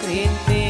crete